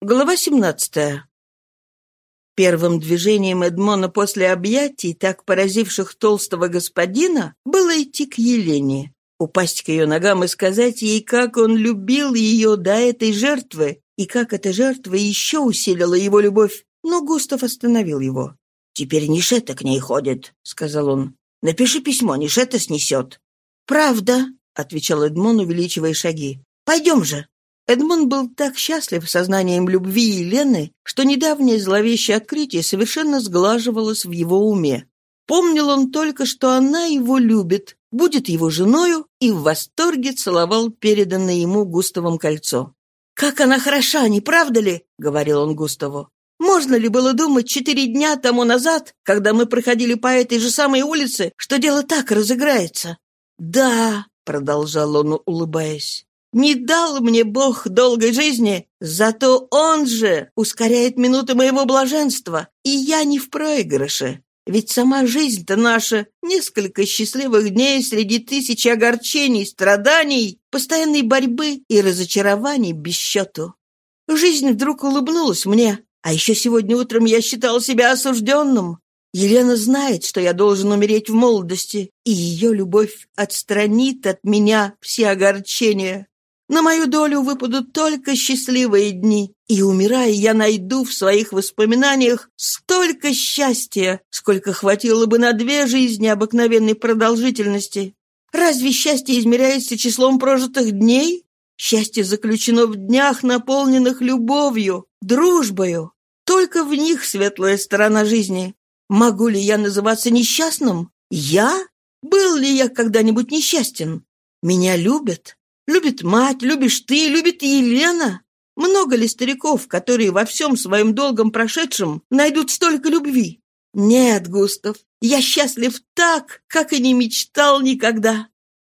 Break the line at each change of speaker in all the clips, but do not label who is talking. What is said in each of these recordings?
Глава 17. Первым движением Эдмона после объятий, так поразивших толстого господина, было идти к Елене, упасть к ее ногам и сказать ей, как он любил ее до этой жертвы, и как эта жертва еще усилила его любовь. Но Густав остановил его. «Теперь Нишета к ней ходит», — сказал он. «Напиши письмо, Нишета снесет». «Правда», — отвечал Эдмон, увеличивая шаги. «Пойдем же». Эдмон был так счастлив сознанием любви Елены, что недавнее зловещее открытие совершенно сглаживалось в его уме. Помнил он только, что она его любит, будет его женою, и в восторге целовал переданное ему Густавом кольцо. «Как она хороша, не правда ли?» — говорил он Густаву. «Можно ли было думать четыре дня тому назад, когда мы проходили по этой же самой улице, что дело так разыграется?» «Да», — продолжал он, улыбаясь, не дал мне Бог долгой жизни, зато Он же ускоряет минуты моего блаженства, и я не в проигрыше. Ведь сама жизнь-то наша — несколько счастливых дней среди тысячи огорчений, страданий, постоянной борьбы и разочарований без счету. Жизнь вдруг улыбнулась мне, а еще сегодня утром я считал себя осужденным. Елена знает, что я должен умереть в молодости, и ее любовь отстранит от меня все огорчения. На мою долю выпадут только счастливые дни, и, умирая, я найду в своих воспоминаниях столько счастья, сколько хватило бы на две жизни обыкновенной продолжительности. Разве счастье измеряется числом прожитых дней? Счастье заключено в днях, наполненных любовью, дружбою. Только в них светлая сторона жизни. Могу ли я называться несчастным? Я? Был ли я когда-нибудь несчастен? Меня любят, Любит мать, любишь ты, любит Елена. Много ли стариков, которые во всем своем долгом прошедшем найдут столько любви? Нет, Густав, я счастлив так, как и не мечтал никогда.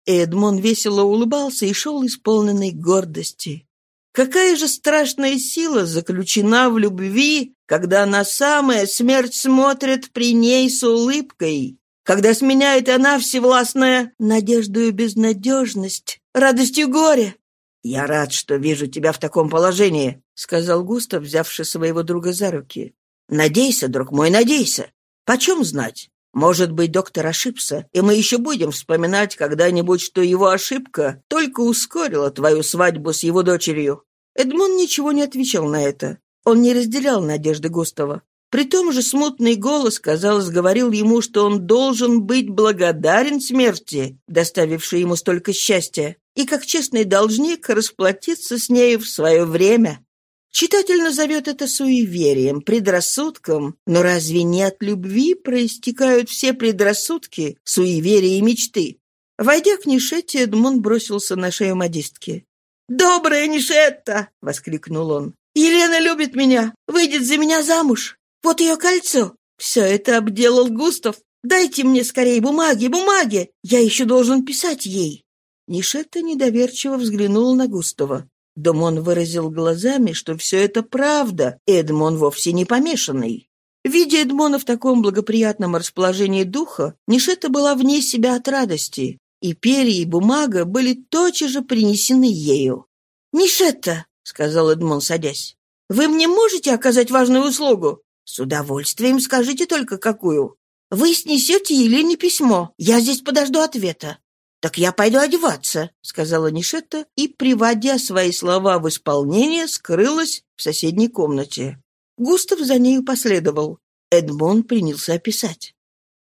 Эдмон весело улыбался и шел исполненный гордости. Какая же страшная сила заключена в любви, когда она самая смерть смотрит при ней с улыбкой, когда сменяет она всевластная надеждою безнадежность, радостью горе. «Я рад, что вижу тебя в таком положении», — сказал Густав, взявший своего друга за руки. «Надейся, друг мой, надейся. Почем знать? Может быть, доктор ошибся, и мы еще будем вспоминать когда-нибудь, что его ошибка только ускорила твою свадьбу с его дочерью». Эдмон ничего не отвечал на это. Он не разделял надежды Густава. При том же смутный голос, казалось, говорил ему, что он должен быть благодарен смерти, доставившей ему столько счастья, и как честный должник расплатиться с нею в свое время. Читатель назовет это суеверием, предрассудком, но разве не от любви проистекают все предрассудки, суеверия и мечты? Войдя к Нишетте, Эдмон бросился на шею модистки. «Добрая Нишетта!» — воскликнул он. «Елена любит меня, выйдет за меня замуж. Вот ее кольцо. Все это обделал Густав. Дайте мне скорее бумаги, бумаги. Я еще должен писать ей». Нишетта недоверчиво взглянул на Густава. Домон выразил глазами, что все это правда, Эдмон вовсе не помешанный. Видя Эдмона в таком благоприятном расположении духа, Нишетта была вне себя от радости, и перья и бумага были тотчас же принесены ею. «Нишетта», — сказал Эдмон, садясь, — «вы мне можете оказать важную услугу? «С удовольствием скажите только, какую. Вы снесете Елене письмо. Я здесь подожду ответа». «Так я пойду одеваться», — сказала Нишетта и, приводя свои слова в исполнение, скрылась в соседней комнате. Густав за нею последовал. Эдмон принялся описать.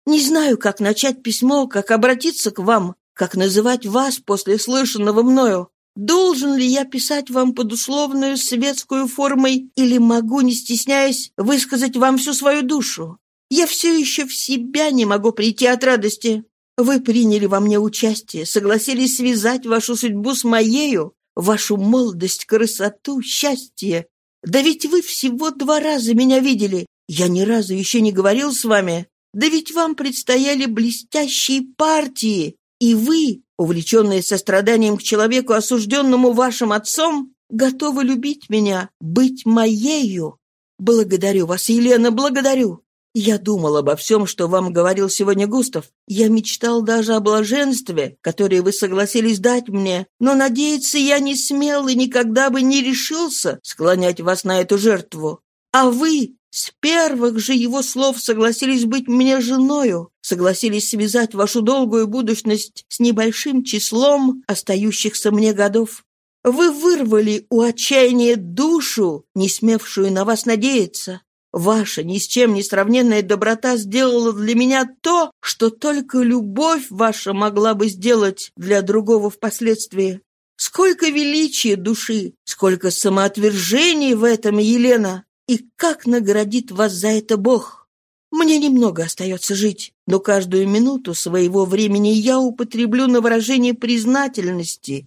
«Не знаю, как начать письмо, как обратиться к вам, как называть вас после слышанного мною. Должен ли я писать вам под условную светскую формой или могу, не стесняясь, высказать вам всю свою душу? Я все еще в себя не могу прийти от радости. Вы приняли во мне участие, согласились связать вашу судьбу с моею, вашу молодость, красоту, счастье. Да ведь вы всего два раза меня видели. Я ни разу еще не говорил с вами. Да ведь вам предстояли блестящие партии, и вы, увлеченные состраданием к человеку, осужденному вашим отцом, готовы любить меня, быть моею. Благодарю вас, Елена, благодарю. Я думал обо всем, что вам говорил сегодня Густав. Я мечтал даже о блаженстве, которое вы согласились дать мне, но надеяться я не смел и никогда бы не решился склонять вас на эту жертву. А вы с первых же его слов согласились быть мне женою, согласились связать вашу долгую будущность с небольшим числом остающихся мне годов. Вы вырвали у отчаяния душу, не смевшую на вас надеяться. Ваша ни с чем не сравненная доброта сделала для меня то, что только любовь ваша могла бы сделать для другого впоследствии. Сколько величия души, сколько самоотвержений в этом, Елена! И как наградит вас за это Бог? Мне немного остается жить, но каждую минуту своего времени я употреблю на выражение признательности.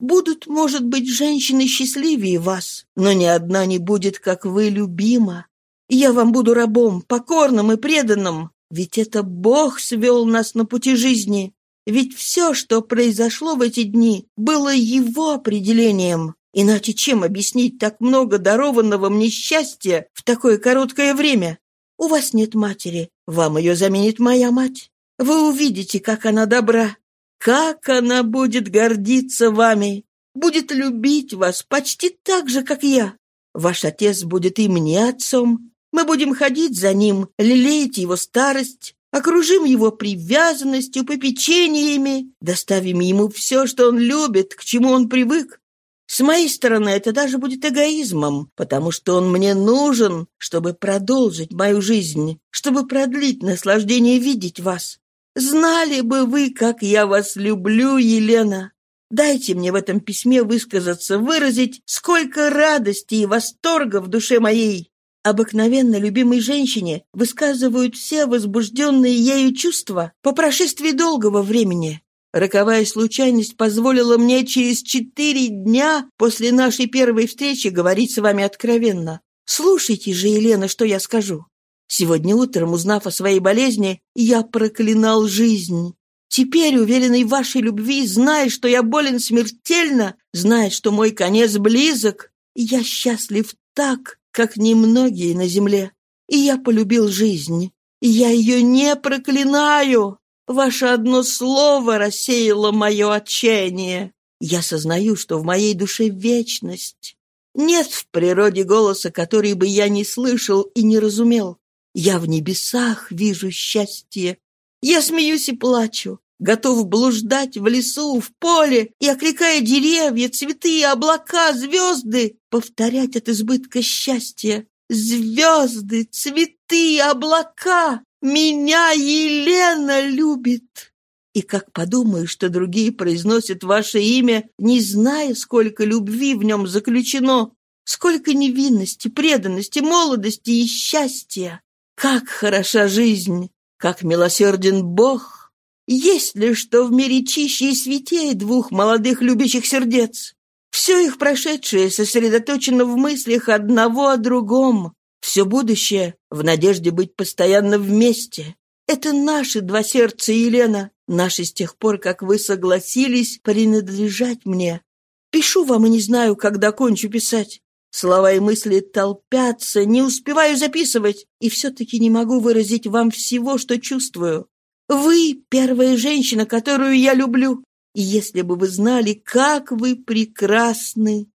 Будут, может быть, женщины счастливее вас, но ни одна не будет, как вы, любима. Я вам буду рабом, покорным и преданным, ведь это Бог свел нас на пути жизни. Ведь все, что произошло в эти дни, было Его определением. Иначе чем объяснить так много дарованного мне счастья в такое короткое время? У вас нет матери, вам ее заменит моя мать. Вы увидите, как она добра, как она будет гордиться вами, будет любить вас почти так же, как я. Ваш отец будет и мне отцом, мы будем ходить за ним, лелеять его старость, окружим его привязанностью, попечениями, доставим ему все, что он любит, к чему он привык. С моей стороны это даже будет эгоизмом, потому что он мне нужен, чтобы продолжить мою жизнь, чтобы продлить наслаждение видеть вас. Знали бы вы, как я вас люблю, Елена. Дайте мне в этом письме высказаться, выразить, сколько радости и восторга в душе моей. Обыкновенно любимой женщине высказывают все возбужденные ею чувства по прошествии долгого времени. Роковая случайность позволила мне через четыре дня после нашей первой встречи говорить с вами откровенно. Слушайте же, Елена, что я скажу. Сегодня утром, узнав о своей болезни, я проклинал жизнь. Теперь, уверенный в вашей любви, зная, что я болен смертельно, зная, что мой конец близок, я счастлив так, как немногие на земле. И я полюбил жизнь. И я ее не проклинаю. Ваше одно слово рассеяло мое отчаяние. Я сознаю, что в моей душе вечность. Нет в природе голоса, который бы я не слышал и не разумел. Я в небесах вижу счастье. Я смеюсь и плачу готов блуждать в лесу, в поле и, окликая деревья, цветы, облака, звезды, повторять от избытка счастья. Звезды, цветы, облака, меня Елена любит. И как подумаю, что другие произносят ваше имя, не зная, сколько любви в нем заключено, сколько невинности, преданности, молодости и счастья. Как хороша жизнь, как милосерден Бог, есть ли что в мире чище и святее двух молодых любящих сердец? Все их прошедшее сосредоточено в мыслях одного о другом. Все будущее в надежде быть постоянно вместе. Это наши два сердца, Елена, наши с тех пор, как вы согласились принадлежать мне. Пишу вам и не знаю, когда кончу писать. Слова и мысли толпятся, не успеваю записывать, и все-таки не могу выразить вам всего, что чувствую. Вы — первая женщина, которую я люблю. И если бы вы знали, как вы прекрасны.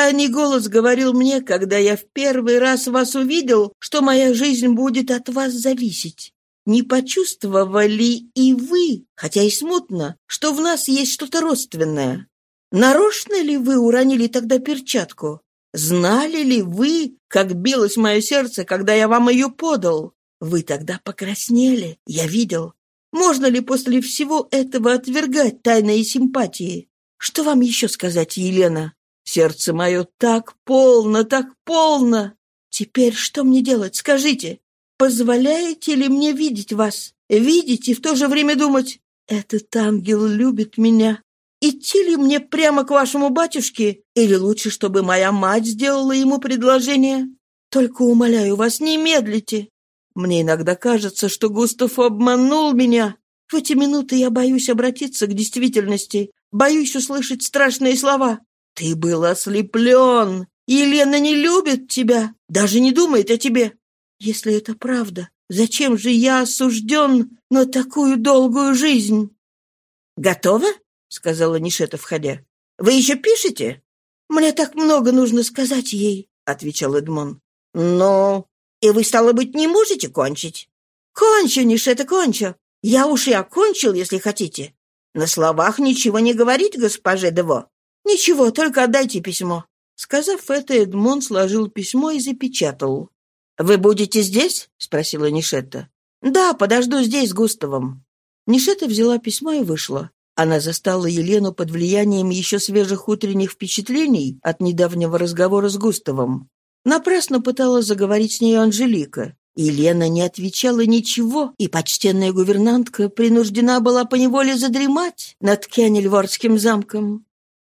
Тайный голос говорил мне, когда я в первый раз вас увидел, что моя жизнь будет от вас зависеть. Не почувствовали и вы, хотя и смутно, что в нас есть что-то родственное? Нарочно ли вы уронили тогда перчатку? Знали ли вы, как билось мое сердце, когда я вам ее подал? Вы тогда покраснели, я видел. Можно ли после всего этого отвергать тайные симпатии? Что вам еще сказать, Елена? Сердце мое так полно, так полно. Теперь что мне делать, скажите? Позволяете ли мне видеть вас? Видеть и в то же время думать, этот ангел любит меня. Идти ли мне прямо к вашему батюшке? Или лучше, чтобы моя мать сделала ему предложение? Только умоляю вас, не медлите. Мне иногда кажется, что Густав обманул меня. В эти минуты я боюсь обратиться к действительности, боюсь услышать страшные слова. Ты был ослеплен. Елена не любит тебя, даже не думает о тебе. Если это правда, Зачем же я осужден на такую долгую жизнь?» «Готово?» — сказала Нишета, входя. «Вы еще пишете?» «Мне так много нужно сказать ей», — отвечал Эдмон. «Ну, и вы, стало быть, не можете кончить?» «Кончу, Нишета, кончу. Я уж и окончил, если хотите. На словах ничего не говорить, госпоже Дево. Ничего, только отдайте письмо». Сказав это, Эдмон сложил письмо и запечатал. «Вы будете здесь?» — спросила Нишетта. «Да, подожду здесь с Густавом». Нишетта взяла письмо и вышла. Она застала Елену под влиянием еще свежих утренних впечатлений от недавнего разговора с Густавом. Напрасно пыталась заговорить с ней Анжелика. Елена не отвечала ничего, и почтенная гувернантка принуждена была поневоле задремать над Кеннельвордским замком.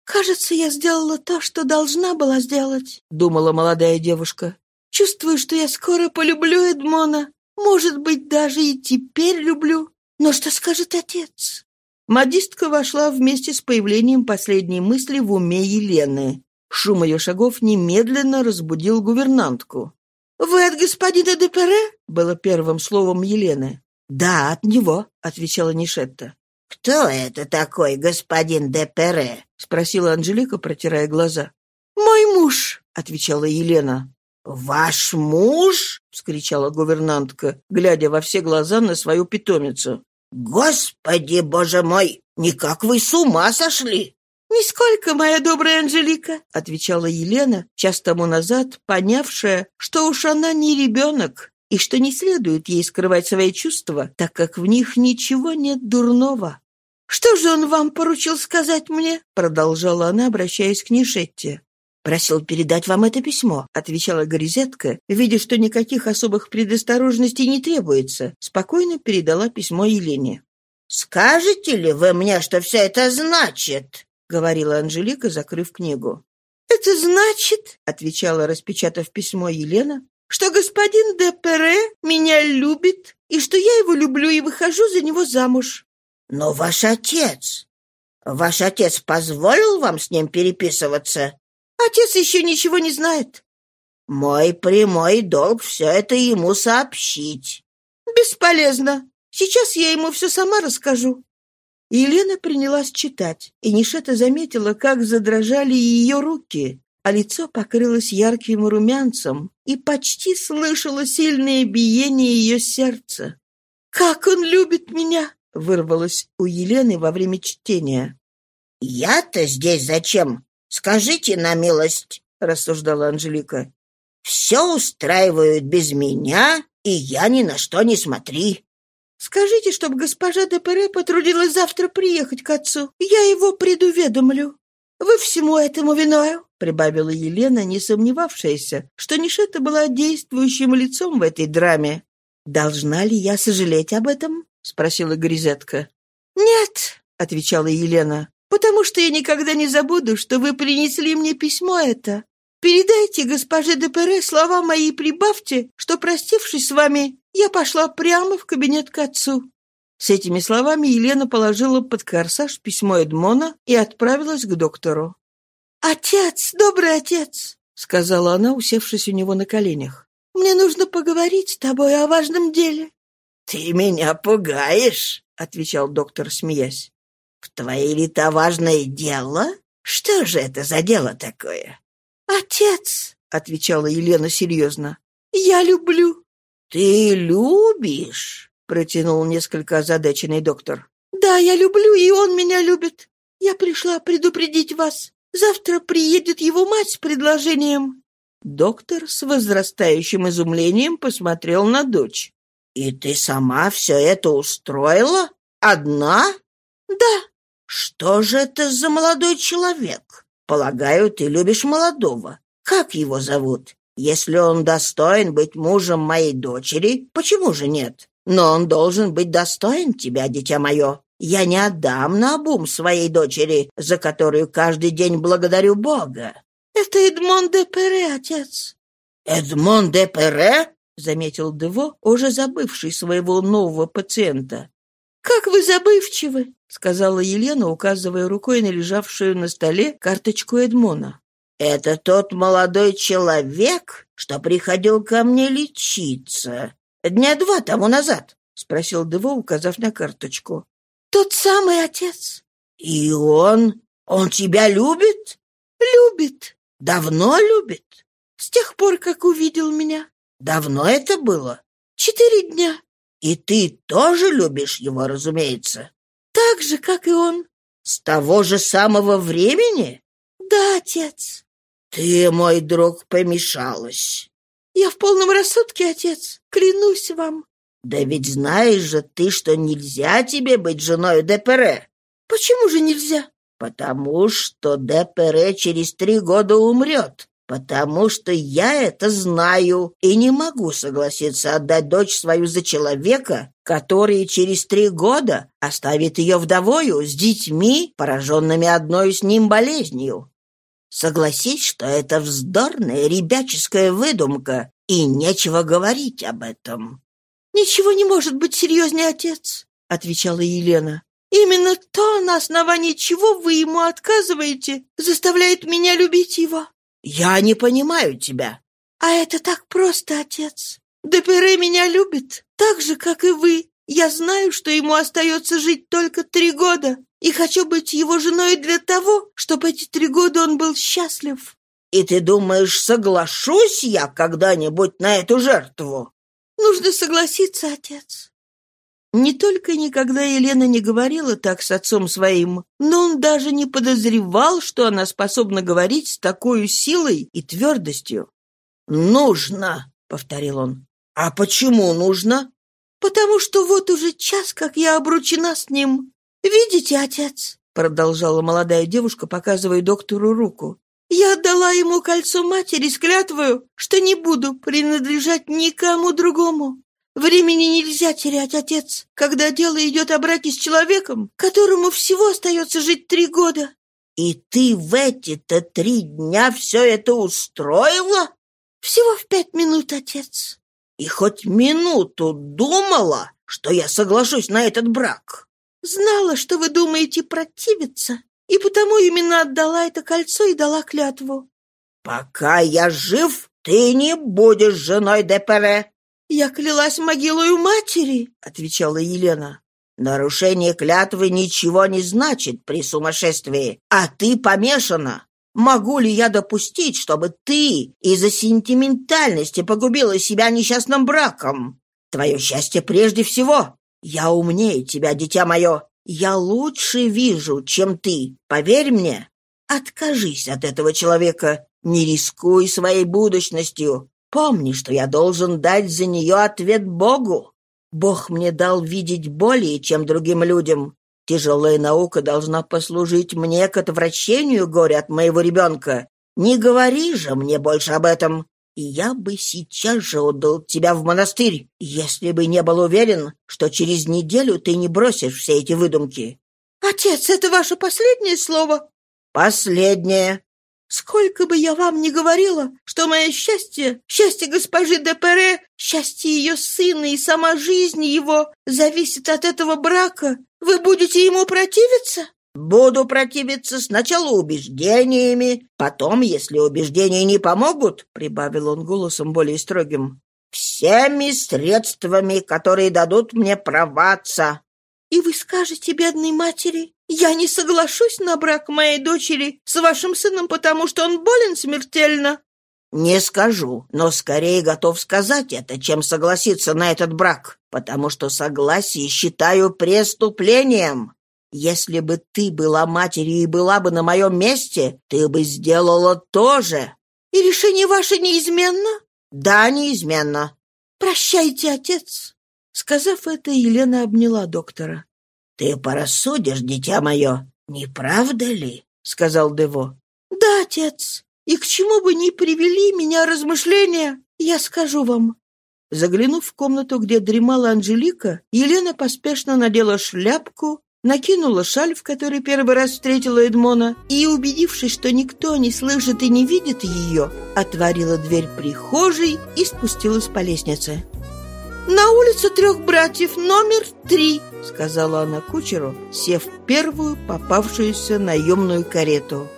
«Кажется, я сделала то, что должна была сделать», — думала молодая девушка. «Чувствую, что я скоро полюблю Эдмона. Может быть, даже и теперь люблю. Но что скажет отец?» Модистка вошла вместе с появлением последней мысли в уме Елены. Шум ее шагов немедленно разбудил гувернантку. «Вы от господина Депере?» — было первым словом Елены. «Да, от него», — отвечала Нишетта.
«Кто это такой господин Депере?»
— спросила Анжелика, протирая глаза. «Мой муж», — отвечала Елена.
«Ваш муж?» — вскричала гувернантка, глядя во все глаза на свою питомицу. «Господи, боже мой! Никак вы с ума сошли!»
«Нисколько, моя добрая Анжелика», — отвечала Елена, час тому назад понявшая, что уж она не ребенок, и что не следует ей скрывать свои чувства, так как в них ничего нет дурного. «Что же он вам поручил сказать мне?» — продолжала она, обращаясь к Нишетте. «Просил передать вам это письмо», — отвечала Горизетка, видя, что никаких особых предосторожностей не требуется, спокойно передала письмо Елене.
«Скажете ли вы мне, что все это значит?»
— говорила Анжелика, закрыв книгу. «Это значит», — отвечала, распечатав письмо Елена, «что господин де Пере меня любит, и что я его люблю и выхожу за него замуж».
«Но ваш отец... Ваш отец позволил вам с ним переписываться?»
Отец еще ничего не знает.
Мой прямой долг все это ему сообщить.
Бесполезно. Сейчас я ему все сама расскажу. Елена принялась читать, и Нишета заметила, как задрожали ее руки, а лицо покрылось ярким румянцем, и почти слышала сильное биение ее сердца. «Как он любит меня!» — вырвалось у Елены во время чтения.
«Я-то здесь зачем? Скажите на милость, — рассуждала Анжелика, — все устраивают без меня, и я ни на что не смотри.
Скажите, чтобы госпожа Депере потрудилась завтра приехать к отцу. Я его предуведомлю. Вы всему этому виною, — прибавила Елена, не сомневавшаяся, что Нишета была действующим лицом в этой драме. «Должна ли я сожалеть об этом?» — спросила Гризетка. «Нет», — отвечала Елена потому что я никогда не забуду, что вы принесли мне письмо это. Передайте госпоже де Пере слова мои и прибавьте, что, простившись с вами, я пошла прямо в кабинет к отцу». С этими словами Елена положила под корсаж письмо Эдмона и отправилась к доктору. «Отец, добрый отец!» — сказала она, усевшись у него на коленях. «Мне нужно поговорить с тобой о важном деле».
«Ты меня пугаешь!» — отвечал доктор, смеясь. В твои ли-то важное дело? Что же это за дело такое?
Отец, отвечала Елена серьезно, я люблю.
Ты любишь? протянул несколько озадаченный доктор.
Да, я люблю, и он меня любит. Я пришла предупредить вас. Завтра приедет его мать с предложением. Доктор с возрастающим изумлением посмотрел на дочь.
«И ты сама все это устроила? Одна?»
«Да,
«Что же это за молодой человек? Полагаю, ты любишь молодого. Как его зовут? Если он достоин быть мужем моей дочери, почему же нет? Но он должен быть достоин тебя, дитя мое. Я не отдам на обум своей дочери, за которую каждый день благодарю Бога».
«Это Эдмон де Пере, отец».
«Эдмон де Пере?» — заметил Дево, уже забывший своего нового пациента.
«Как вы забывчивы!» — сказала Елена, указывая рукой на лежавшую на столе карточку Эдмона.
«Это тот молодой человек, что приходил ко мне лечиться. Дня два тому назад?»
— спросил Дево, указав на карточку.
«Тот самый отец». «И он? Он тебя любит?»
«Любит».
«Давно любит?»
«С тех пор, как увидел меня».
«Давно это было?»
«Четыре дня».
«И ты тоже любишь его, разумеется?»
«Так же, как и он».
«С того же самого времени?»
«Да, отец».
«Ты, мой друг, помешалась».
«Я в полном рассудке, отец, клянусь вам».
«Да ведь знаешь же ты, что нельзя тебе быть женой Депере».
«Почему же нельзя?»
«Потому что Депере через три года умрет. Потому что я это знаю и не могу согласиться отдать дочь свою за человека, который через три года оставит ее вдовою с детьми, пораженными одной с ним болезнью. Согласись, что это вздорная ребяческая выдумка, и нечего говорить об этом.
«Ничего не может быть серьезнее, отец», — отвечала Елена. «Именно то, на основании чего вы ему отказываете, заставляет меня любить его».
«Я не понимаю тебя».
«А это так просто, отец. Депере меня любит, так же, как и вы. Я знаю, что ему остается жить только три года, и хочу быть его женой для того, чтобы эти три года он был счастлив».
«И ты думаешь, соглашусь я когда-нибудь на эту жертву?»
«Нужно согласиться, отец. Не только никогда Елена не говорила так с отцом своим, но он даже не подозревал, что она способна говорить с такой силой и твердостью.
«Нужно», — повторил он. «А почему нужно?»
«Потому что вот уже час, как я обручена с ним. Видите, отец?» — продолжала молодая девушка, показывая доктору руку. «Я отдала ему кольцо матери с клятвою, что не буду принадлежать никому другому. Времени нельзя терять, отец, когда дело идет о браке с человеком, которому всего остается жить три года.
И ты в эти-то три дня все это устроила?
Всего в пять минут, отец.
И хоть минуту думала, что я соглашусь на этот брак.
Знала, что вы думаете противиться, и потому именно отдала это кольцо и дала клятву.
Пока я жив, ты не будешь женой Депере.
«Я клялась могилою матери», — отвечала Елена.
«Нарушение клятвы ничего не значит при сумасшествии, а ты помешана. Могу ли я допустить, чтобы ты из-за сентиментальности погубила себя несчастным браком? Твое счастье прежде всего. Я умнее тебя, дитя мое. Я лучше вижу, чем ты. Поверь мне. Откажись от этого человека. Не рискуй своей будущностью. Помни, что я должен дать за нее ответ Богу. Бог мне дал видеть более, чем другим людям. Тяжелая наука должна послужить мне к отвращению горя от моего ребенка. Не говори же мне больше об этом. Я бы сейчас же отдал тебя в монастырь, если бы не был уверен, что через неделю ты не бросишь все эти выдумки.
Отец, это ваше последнее слово?
Последнее.
Сколько бы я вам ни говорила, что мое счастье, счастье госпожи де Пере, счастье ее сына и сама жизнь его зависит от этого брака, вы будете ему противиться?
Буду противиться сначала убеждениями, потом, если убеждения не помогут, прибавил он голосом более строгим, всеми средствами, которые дадут мне отца.
И вы скажете бедной матери, я не соглашусь на брак моей дочери с вашим сыном, потому что он болен смертельно.
Не скажу, но скорее готов сказать это, чем согласиться на этот брак, потому что согласие считаю преступлением. Если бы ты была матерью и была бы на моем месте, ты бы сделала то же.
И решение ваше неизменно?
Да, неизменно.
Прощайте, отец. Сказав это, Елена обняла доктора.
«Ты порассудишь, дитя мое, не правда ли?» — сказал Дево.
«Да, отец, и к чему бы ни привели меня размышления, я скажу вам». Заглянув в комнату, где дремала Анжелика, Елена поспешно надела шляпку, накинула шаль, в которой первый раз встретила Эдмона, и, убедившись, что никто не слышит и не видит ее, отворила дверь прихожей и спустилась по лестнице. «На улицу трех братьев, номер три», — сказала она кучеру, сев в первую попавшуюся наемную карету.